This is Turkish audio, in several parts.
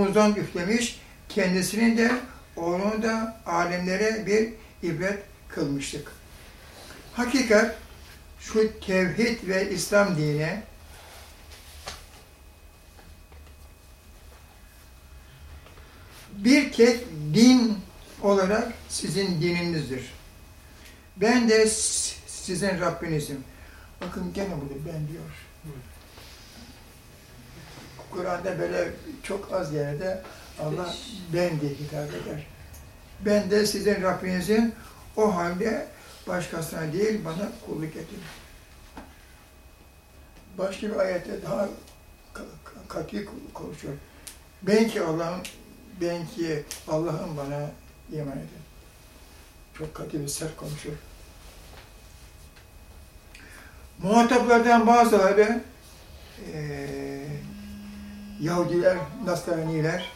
ruhumuzdan üflemiş, kendisinin de oğlunu da alemlere bir ibret kılmıştık. Hakikat şu tevhid ve İslam dini bir tek din olarak sizin dininizdir. Ben de sizin Rabbinizim. Bakın gene burada ben diyor. Kur'an'da böyle çok az yerde Allah ben diye hitap eder. Ben de sizin Rabbinizim. O halde başkasına değil bana kulluk edin. Başka bir ayette daha katı konuşuyor. Ben ki Allah'ım, ben ki Allah'ım bana iman edin. Çok katı ve sert konuşuyor. Muhataplardan bazıları e, Yahudiler, Nasraniler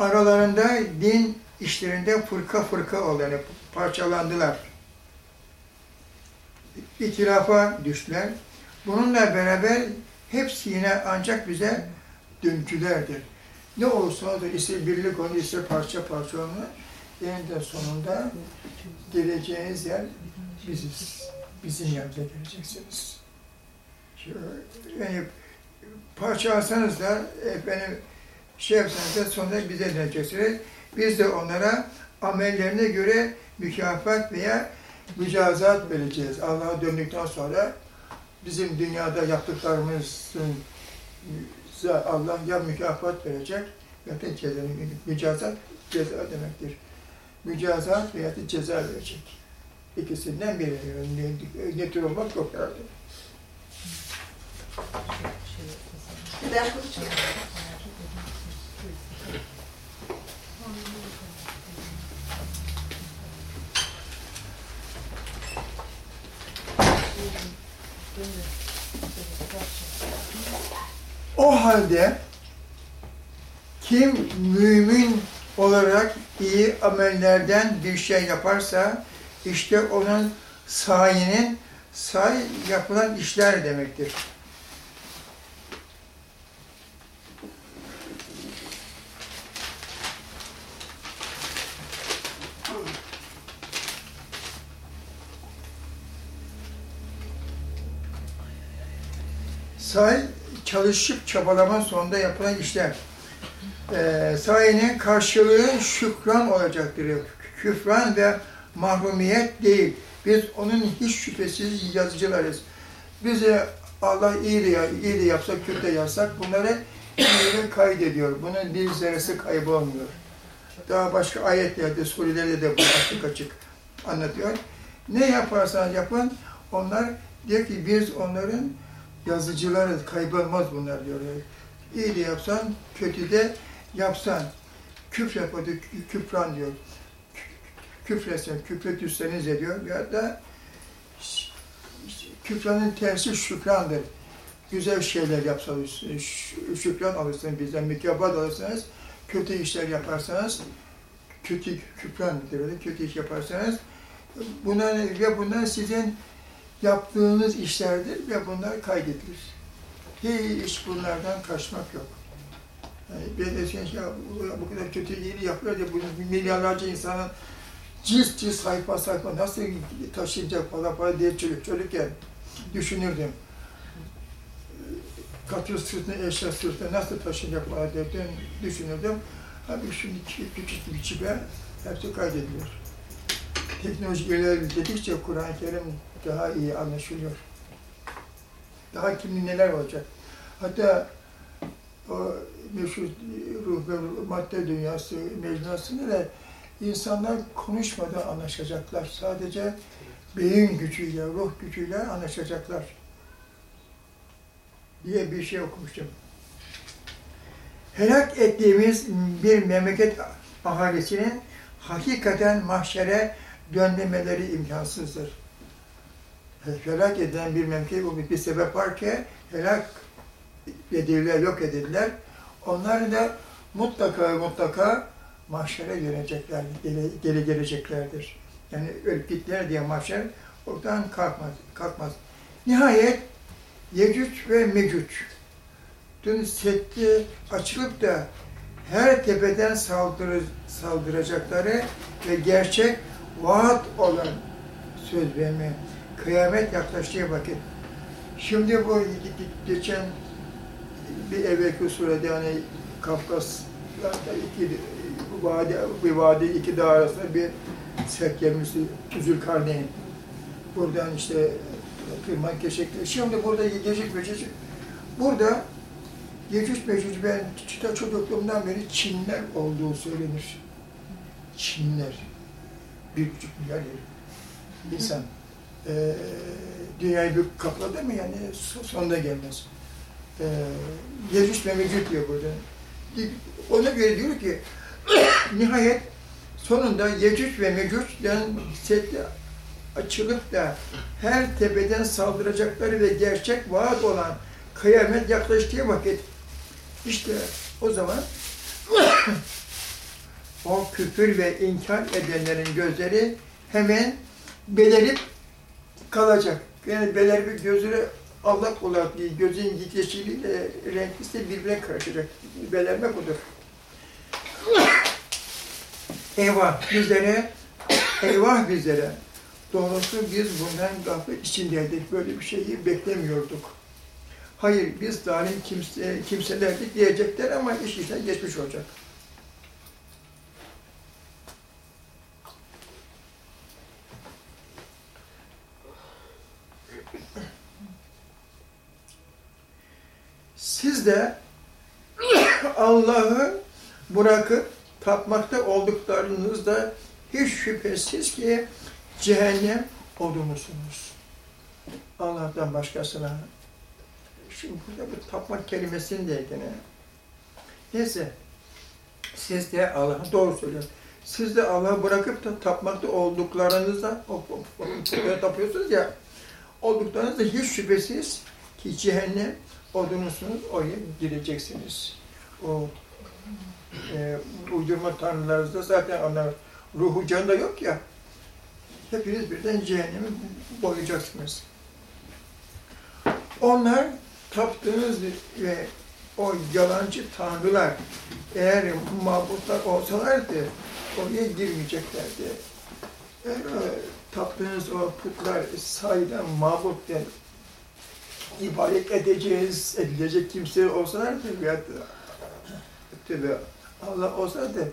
aralarında din işlerinde fırka fırka olanı parçalandılar. İtirafa düştüler. Bununla beraber hepsi yine ancak bize dönkülerdir. Ne olursa olsun ise birlik onu ise parça parça onu eninde sonunda geleceğiniz yer biziz. Bizim yerimize geleceksiniz. Yani parçalasanız da efendim şey yapsanız da sonunda bize döneceksiniz. Biz de onlara amellerine göre mükafat veya mücazat vereceğiz. Allah'a döndükten sonra bizim dünyada yaptıklarımızın Allah ya mükafat verecek ya da ceza, mücazat ceza demektir. Mücazat veya da ceza verecek. İkisinden biri. Ne, ne tür olmak yok herhalde. O halde kim mümin olarak iyi amellerden bir şey yaparsa işte onun sayinin say yapılan işler demektir. Say, çalışıp çabalama sonunda yapılan işler. Ee, sayının karşılığı şükran olacaktır. Küfran ve mahrumiyet değil. Biz onun hiç şüphesiz yazıcılarız. Bize Allah iyi de, iyi de yapsak, kötü de yapsak bunları iyi kaydediyor. Bunun bir zerresi kaybolmuyor. Daha başka ayetlerde, surelerde de bu açık açık anlatıyor. Ne yaparsanız yapın, onlar diyor ki biz onların yazıcıları kaybolmaz bunlar diyor. İyi de yapsan, kötü de yapsan. Küfretmedi, küfran diyor. Küfretsen, küfretürseniz diyor. Ya da küfranın tersi şükrandır. Güzel şeyler yapsanız, şükran alırsınız bizden, mükafat alırsınız. Kötü işler yaparsanız, kötü küfran öyle, kötü iş yaparsanız, bunlar ve bunlar sizin yaptığınız işlerdir ve bunlar kaydedilir. Hiç bunlardan kaçmak yok. Yani ben de şey, ya, bu kadar kötü iyiliği yapıyor diye bu milyarlarca insanın cilt cilt sayfa sayfa nasıl taşıyacak falan falan diye çocuk, çocukken düşünürdüm. Katır sırtına, eşya sırtına nasıl taşıyacak falan diye düşünürdüm. Abi şimdi küçük bir çipe hepsi kaydediliyor. Teknoloji ilerledikçe Kur'an-ı Kerim daha iyi anlaşılıyor. Daha kimli neler olacak. Hatta o meşhur ruh ve madde dünyası mecmuasında da insanlar konuşmadan anlaşacaklar. Sadece beyin gücüyle, ruh gücüyle anlaşacaklar diye bir şey okumuştum. Helak ettiğimiz bir memleket ahalisinin hakikaten mahşere dönmemeleri imkansızdır. Helak edilen bir memleket, bir sebep var ki helak edildiler, yok edildiler. Onlar da mutlaka mutlaka mahşere dönecekler, geri, geri geleceklerdir. Yani ölüp gittiler diye mahşer oradan kalkmaz, kalkmaz. Nihayet Yecüc ve Mecüc dün setti açılıp da her tepeden saldırı, saldıracakları ve gerçek vaat olan söz vermeye kıyamet yaklaştığı vakit. Şimdi bu geçen bir evvelki surede yani Kafkas'ta iki vadi, bir vadi iki dağ arasında bir sek gemisi Zülkarneyn. Buradan işte tırman keşekli. Şimdi burada gecik mecik. Burada Yecüc Mecüc ben çıta çocukluğumdan beri Çinler olduğu söylenir. Çinler. Bir buçuk milyar insan. Ee, dünyayı bir kapladı mı yani sonunda gelmez. Yecüc ve Mecüc diyor burada. Ona göre diyor ki nihayet sonunda Yecüc ve Mecüc'den setli açılıp da her tepeden saldıracakları ve gerçek vaat olan kıyamet yaklaştığı vakit işte o zaman o küfür ve inkar edenlerin gözleri hemen belerip kalacak. Yani belerip gözleri allak olarak değil, gözün yeşiliyle renklisi birbirine karışacak. Belermek odur. Eyvah bizlere, eyvah bizlere. Doğrusu biz bundan gaflet içindeydik. Böyle bir şeyi beklemiyorduk. Hayır biz zalim kimse, kimselerdik diyecekler ama iş işten geçmiş olacak. Siz de Allah'ı bırakıp tapmakta olduklarınızda hiç şüphesiz ki cehennem odumusunuz. Allah'tan başkasına. Şimdi burada bu tapmak kelimesini de gene. Neyse. Siz de Allah'a doğru söylüyor. Siz de Allah'ı bırakıp da tapmakta olduklarınızda o, o, o, tapıyorsunuz ya olduklarınızda hiç şüphesiz ki cehennem odunusunuz, oraya gireceksiniz. O e, uydurma tanrılarınızda zaten onlar ruhu canında yok ya. Hepiniz birden cehennemi boyayacaksınız. Onlar taptığınız ve o yalancı tanrılar eğer mabutlar olsalardı oraya girmeyeceklerdi. Eğer taptığınız o putlar sahiden mabut yani ibadet edeceğiz, edilecek kimse olsalardı veya tabi Allah olsaydı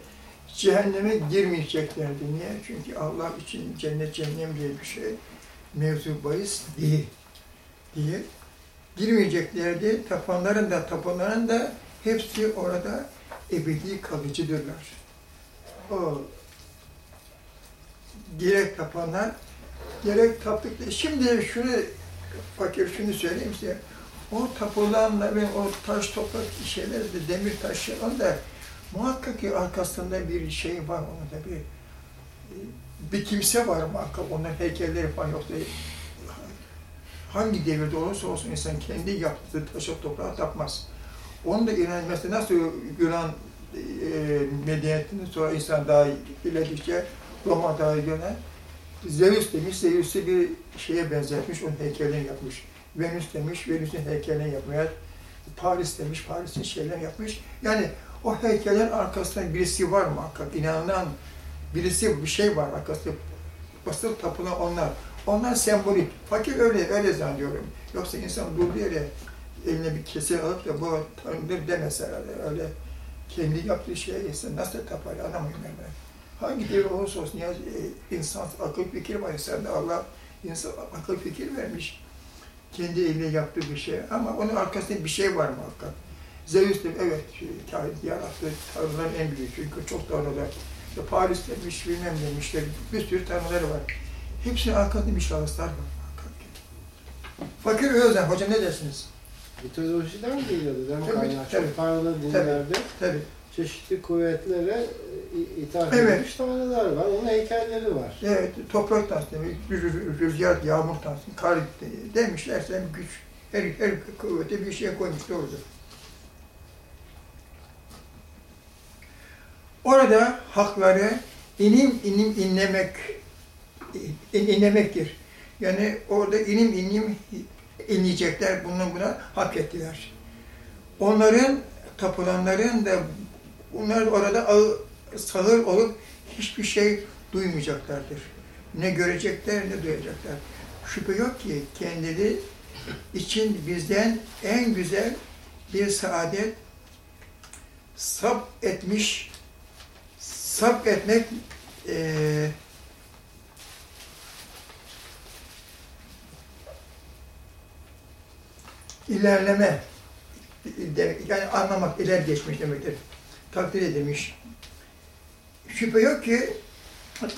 cehenneme girmeyeceklerdi. Niye? Çünkü Allah için cennet cehennem diye bir şey mevzu bahis değil. Diye girmeyeceklerdi. Tapanların da tapanların da hepsi orada ebedi kalıcıdırlar. O gerek tapanlar gerek taptıkları. Şimdi şunu fakir şunu söyleyeyim size. O tapılanların, o taş toprak şeyler de demir taşların da muhakkak ki arkasında bir şey var orada bir bir kimse var muhakkak onun heykelleri falan yok değil. Hangi devirde olursa olsun insan kendi yaptığı taşa toprağa tapmaz. Onu da İran, mesela nasıl Yunan e, medeniyetini sonra insan daha ilerledikçe Roma daha Zeus demiş, Zeus'u bir şeye benzetmiş, onun heykelini yapmış. Venüs demiş, Venüs'ün heykelini yapmaya, Paris demiş, Paris'in şeylerini yapmış. Yani o heykelin arkasında birisi var mı? İnanılan birisi, bir şey var arkasında. Basılı tapılan onlar. Onlar sembolik. Fakir öyle, öyle zannediyorum. Yoksa insan durduğu yere eline bir kese alıp da bu tanrıdır demez herhalde. Öyle kendi yaptığı şeye insan nasıl tapar anlamıyorum ben. Hangi devir olursa olsun ya e, insan akıl fikir var insanda Allah insan akıl fikir vermiş. Kendi eliyle yaptığı bir şey ama onun arkasında bir şey var. Zeus de evet kain yarattı tanrıların en büyük çünkü çok tanrılar. İşte Paris demiş bilmem demişler bir sürü tanrıları var. Hepsinin arkasında bir şahıslar var. Fakir Özden hocam ne dersiniz? Mitolojiden mi geliyordu değil mi Tabii, tabii. Tanrılı dinlerde Tabii. çeşitli kuvvetlere ithaf Evet. edilmiş tanrılar var. Onun heykelleri var. Evet, toprak tanrısı rüzgar, yağmur tanrısı, kar de- demişlerse güç, her, her kuvvete bir şey koymuş doğrudur. Orada hakları inim inim inlemek, in, inlemektir. Yani orada inim inim inleyecekler, bunu buna hak ettiler. Onların, tapılanların da bunlar orada ağı- sağır olup hiçbir şey duymayacaklardır. Ne görecekler ne duyacaklar. Şüphe yok ki kendileri için bizden en güzel bir saadet sap etmiş, sap etmek eee ilerleme demek, yani anlamak, iler geçmiş demektir. Takdir edilmiş. Şüphe yok ki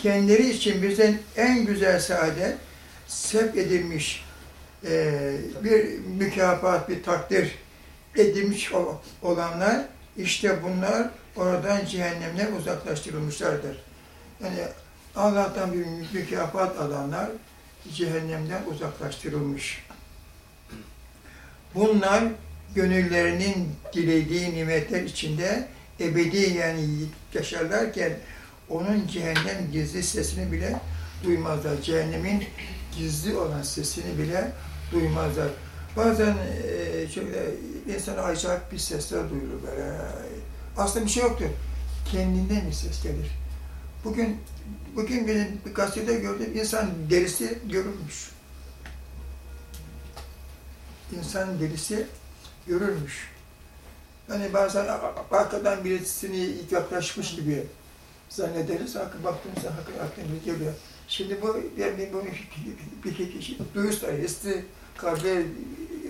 kendileri için bizden en güzel saadet sevk edilmiş eee, bir mükafat, bir takdir edilmiş ol- olanlar işte bunlar oradan cehennemden uzaklaştırılmışlardır. Yani Allah'tan bir mükafat alanlar cehennemden uzaklaştırılmış. Bunlar gönüllerinin dilediği nimetler içinde ebediyen yaşarlarken onun cehennem gizli sesini bile duymazlar. Cehennemin gizli olan sesini bile duymazlar. Bazen e, şöyle insana acayip bir sesler duyulur böyle. Aslında bir şey yoktur. Kendinden bir ses gelir. Bugün bugün benim bir gazetede gördüm insan derisi görülmüş. İnsan derisi görülmüş. Yani bazen arkadan birisini yaklaşmış gibi zannederiz. Baktığımızda biri geliyor. Şimdi bu bir bunu bir kişi duyuşlara, isti kalbe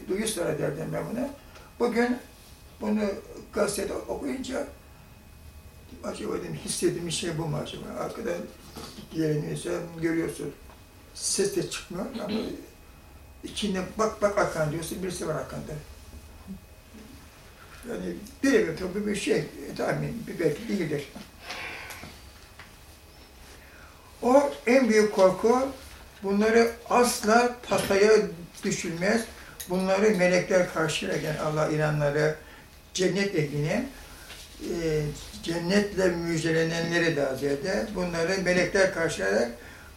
duyuşlara derdim ben buna. Bugün bunu gazetede okuyunca acaba dedim hissettiğim şey bu mu acaba? Arkadan gelen görüyorsun. Ses de çıkmıyor ama içinde bak bak arkan diyorsun birisi var arkanda. Yani bilemiyorum tabii bir şey tahmin bir belki değildir. O en büyük korku bunları asla tasaya düşülmez. Bunları melekler karşılarken Allah inanları cennet ehline e, cennetle müjdelenenleri daha ziyade bunları melekler karşılayarak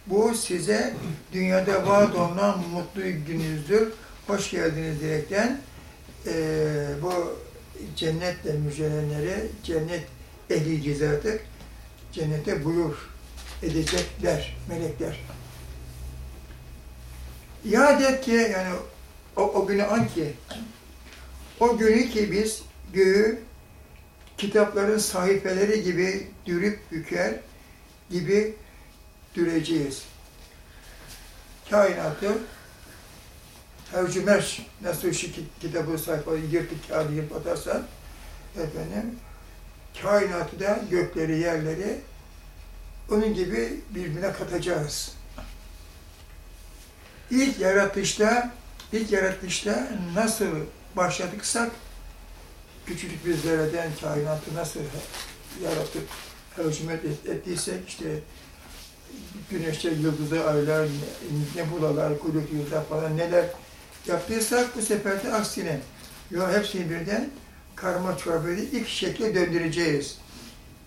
bu size dünyada vaat olunan mutlu gününüzdür. Hoş geldiniz diyerekten e, bu cennetle müjdelenenleri cennet ehli cizatı cennete buyur edecekler melekler. İade ki yani o, o günü an ki o günü ki biz göğü kitapların sahifeleri gibi dürüp büker gibi düreceğiz. Kainatı Ercümerç nasıl şu kit- kitabı sayfayı yırtıp kağıdı yırtıp atarsan efendim kainatı da gökleri yerleri onun gibi birbirine katacağız. İlk yaratışta ilk yaratışta nasıl başladıksak küçücük bir zerreden kainatı nasıl yaratıp tercümet et- ettiysek işte güneşte yıldızı, aylar, nebulalar, kuyruk yıldızlar falan neler yaptıysak bu sefer de aksine yo hepsini birden karma çorba edip ilk şekle döndüreceğiz.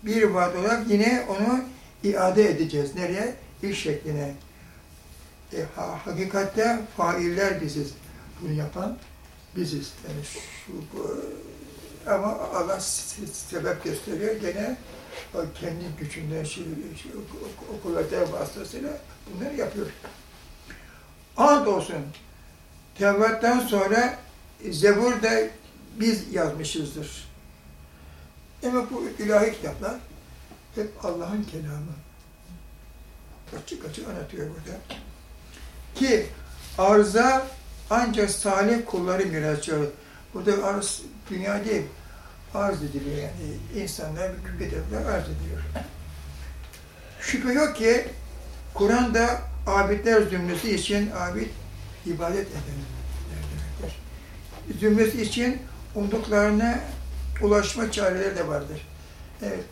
Bir vaat olarak yine onu iade edeceğiz. Nereye? İlk şekline. E, ha, hakikatte failler biziz. Bunu yapan biziz. Yani şu, bu, ama Allah se- sebep gösteriyor. Gene o kendi gücünden, şey, şey, kuvvetler vasıtasıyla bunları yapıyor. Ant olsun. Tevrat'tan sonra Zebur'da biz yazmışızdır. Ama bu ilahi kitaplar hep Allah'ın kelamı. Açık açık anlatıyor burada. Ki arza ancak salih kulları miras alır. Burada arz dünya değil, arz ediliyor yani. insanlar bedevler arz ediyor. Şüphe yok ki Kur'an'da abidler zümresi için abid ibadet eden demektir. Zümresi için umduklarına ulaşma çareleri de vardır. Evet,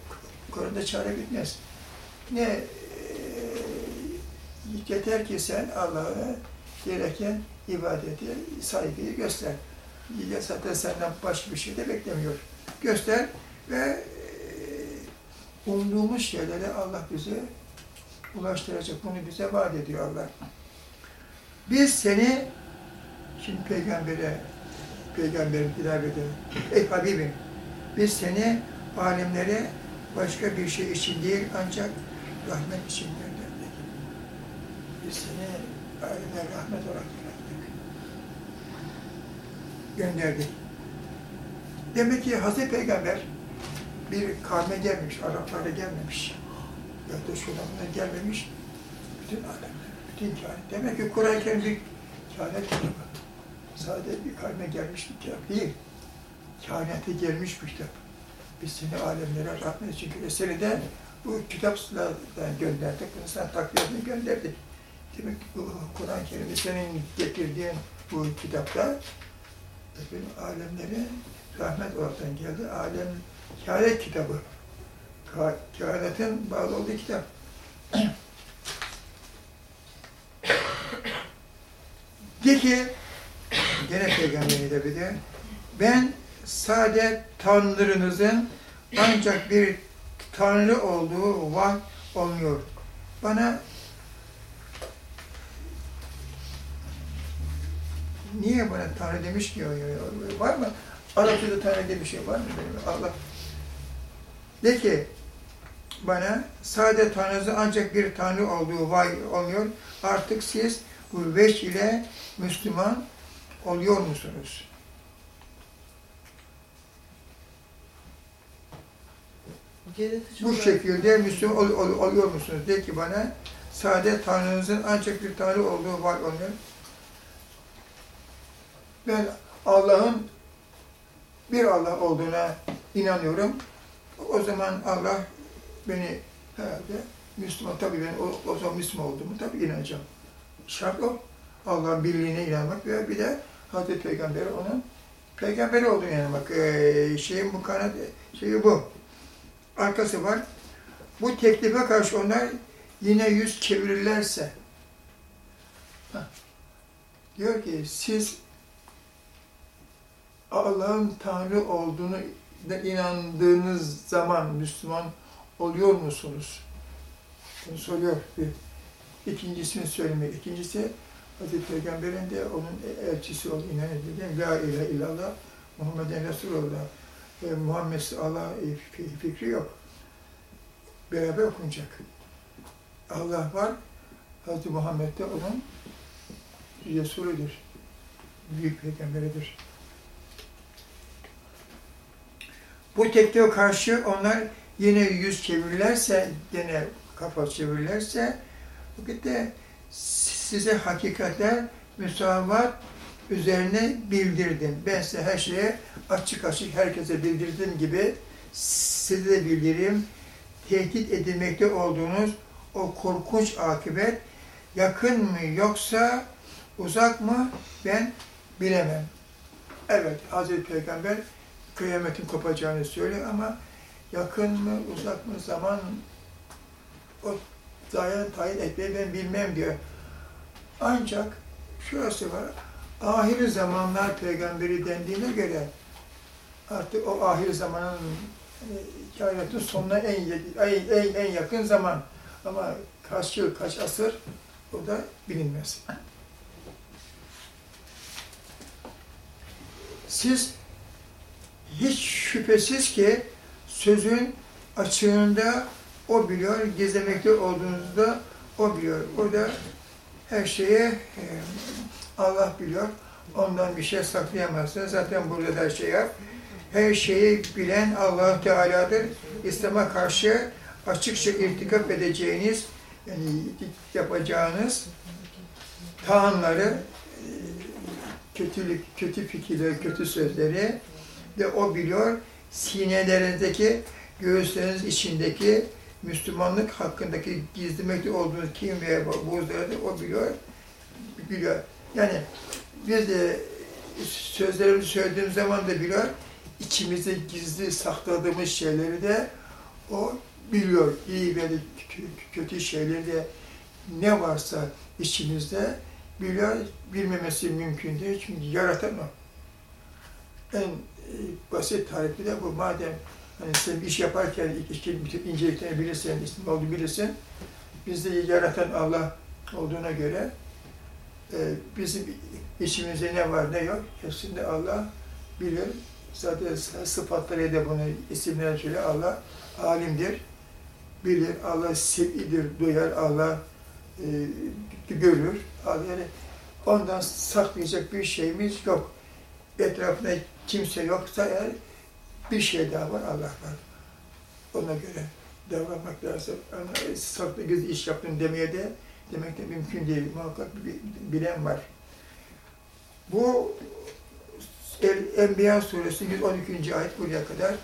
Kur'an'da çare bitmez. Ne eee, yeter ki sen Allah'a gereken ibadeti, saygıyı göster. Zaten senden başka bir şey de beklemiyor. Göster ve eee, umduğumuz şeyleri Allah bize ulaştıracak. Bunu bize vaat ediyor Allah. Biz seni, şimdi peygambere Peygamberim hitap ediyor. Ey Habibim, biz seni alemlere başka bir şey için değil ancak rahmet için gönderdik. Biz seni alemlere rahmet olarak gönderdik. Gönderdik. Demek ki Hazreti Peygamber bir kavme gelmemiş, Araplara gelmemiş. Ya da şuradan gelmemiş. Bütün alemler, bütün kainat. Demek ki Kur'an-ı Kerim bir kainat kitabı. Sadece bir kavme gelmiş bir kitap değil. Kainata gelmiş bir kitap. Biz seni alemlere rahmet için seni de bu kitapla gönderdik. Bunu sana takviyetle gönderdik. Demek ki bu Kur'an-ı Kerim'i senin getirdiğin bu kitapta efendim, alemlere rahmet olaraktan geldi. Alem kainat kitabı. Kainatın bağlı olduğu kitap. De ki, gene peygamberi de bir ben sade tanrınızın ancak bir tanrı olduğu var olmuyor. Bana niye bana tanrı demiş ya? Var mı? Arapçada tanrı diye bir şey var mı? Benim? Allah. De ki bana sade tanrınızın ancak bir tanrı olduğu var olmuyor. Artık siz bu veç ile Müslüman oluyor musunuz? Bu şekilde Müslüman ol, ol- oluyor musunuz? De ki bana, sade Tanrınızın ancak bir Tanrı olduğu var onun. Ben Allah'ın bir Allah olduğuna inanıyorum. O zaman Allah beni herhalde Müslüman, tabii ben o, o zaman Müslüman olduğumu tabii inanacağım. Şart o. Allah'ın birliğine inanmak ve bir de Hazreti Peygamber'e onun peygamberi olduğunu inanmak. Ee, şeyin bu kanat şeyi bu arkası var. Bu teklife karşı onlar yine yüz çevirirlerse Heh. diyor ki siz Allah'ın Tanrı olduğunu da inandığınız zaman Müslüman oluyor musunuz? Bunu soruyor bir. İkincisini söylemek. İkincisi Hazreti Peygamber'in de onun elçisi olduğunu inanıyor. La ilahe illallah Muhammeden Resulullah e, Muhammed Allah e, fi- fikri yok. Beraber okunacak. Allah var, Hazreti Muhammed de onun Resulüdür. Büyük peygamberidir. Bu tekliğe karşı onlar yine yüz çevirirlerse, yine kafa çevirirlerse, vakitte size hakikatler müsavat üzerine bildirdim. Ben size her şeye açık açık herkese bildirdiğim gibi size de bildireyim. Tehdit edilmekte olduğunuz o korkunç akıbet yakın mı yoksa uzak mı ben bilemem. Evet Hazreti Peygamber kıyametin kopacağını söylüyor ama yakın mı uzak mı zaman o dayan tayin etmeyi ben bilmem diyor. Ancak şurası var. Ahir zamanlar peygamberi dendiğine göre artık o ahir zamanın e, kainatın sonuna en, en, en, en yakın zaman. Ama kaç yıl, kaç asır o da bilinmez. Siz hiç şüphesiz ki sözün açığında o biliyor, gizlemekte olduğunuzda o biliyor. O da her şeyi e, Allah biliyor. Ondan bir şey saklayamazsınız. Zaten burada da şey yap. Her şeyi bilen allah Teala'dır. İslam'a karşı açıkça irtikap edeceğiniz, yani yapacağınız taanları, e, kötülük, kötü fikirleri, kötü sözleri de o biliyor. Sinelerinizdeki, göğüsleriniz içindeki Müslümanlık hakkındaki gizlemekte olduğunuz kim veya buğzları da o biliyor. Biliyor. Yani biz de sözlerimizi söylediğimiz zaman da biliyor. İçimizde gizli sakladığımız şeyleri de o biliyor. İyi ve kötü şeyleri de ne varsa içimizde biliyor. Bilmemesi mümkün değil. Çünkü yaratan o. En basit tarifi de bu. Madem hani sen iş yaparken iki bütün inceliklerini bilirsin, ismi olduğunu bilirsin. Bizde yaratan Allah olduğuna göre e, bizim içimizde ne var ne yok hepsinde Allah bilir. Zaten sı- sıfatlarıyla bunu isimler söyle. Allah alimdir, bilir. Allah semidir, duyar. Allah e, görür. Yani ondan saklayacak bir şeyimiz yok. Etrafında kimse yoksa eğer bir şey daha var, Allah var. Ona göre davranmak lazım. Ama saklı göz iş yaptın demeye de demek de mümkün değil. Muhakkak bilen var. Bu El- Enbiya suresi 112. ayet buraya kadar.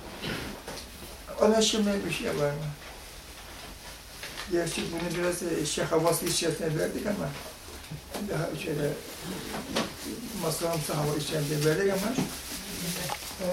Anlaşılmayan bir şey var mı? Gerçi bunu biraz e, şey havası içerisine verdik ama daha şöyle masalamsı hava içerisinde verdik ama e,